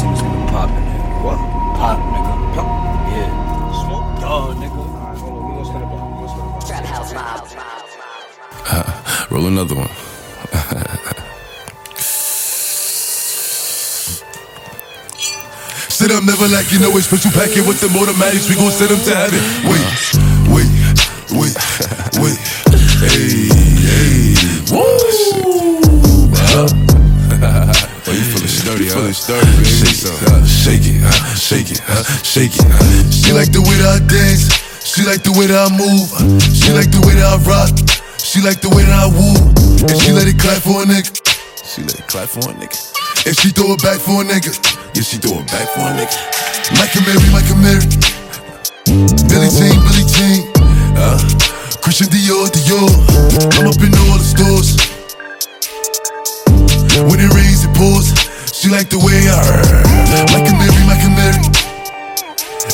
pop. What? Pop, nigga. Pop. Yeah. Smoke dog, nigga. Alright, hold on. We gonna Uh, roll another one. Shit, I'm never like you know it's special packet with the automatics. We gon' set them to heaven. Wait, wait, wait. Shake it, huh? shake it. She like the way that I dance. She like the way that I move. She like the way that I rock. She like the way that I woo. And she let it clap for a nigga. She let it clap for a nigga. And she throw it back for a nigga. Yeah, she throw it back for a nigga. Mike Amiri, Mike Amiri. Billie Jean, Billie Jean. Uh, Christian Dior, Dior. I'm up in all the stores. When it rains, it pours. She like the way I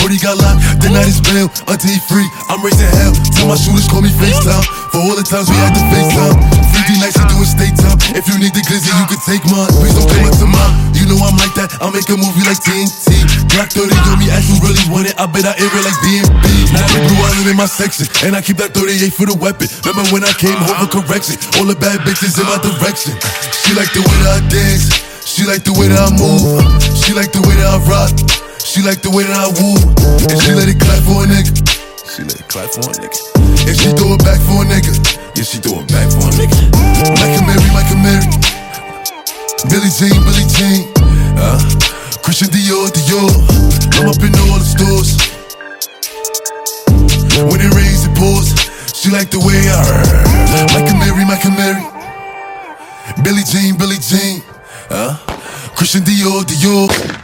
Brody got locked, the night is bail. Until he free, I'm raising hell. Tell my shooters call me FaceTime. For all the times we had to FaceTime. 50 nights to do a state time. If you need the glizzy, you can take mine. Please don't come up to mine. You know I'm like that. I'll make a movie like TNT. Black 30 on me, ask you really want it. I bet I air it like BNB. Blue Island in my section, and I keep that 38 for the weapon. Remember when I came home for correction? All the bad bitches in my direction. She like the way that I dance. She like the way that I move. She like the way that I rock. She like the way that I woo. And she let it clap for a nigga. She let it clap for a nigga. And she throw it back for a nigga. Yeah, she throw it back for a nigga. Mike Amiri, Mike Amiri. Billie Jean, Billie Jean. Uh, Christian Dior, Dior. I'm up in all the stores. When it rains, it pours. She like the way I Mike Amiri, Mike Amiri. Billie Jean, Billie Jean. Uh, Christian Dior, Dior.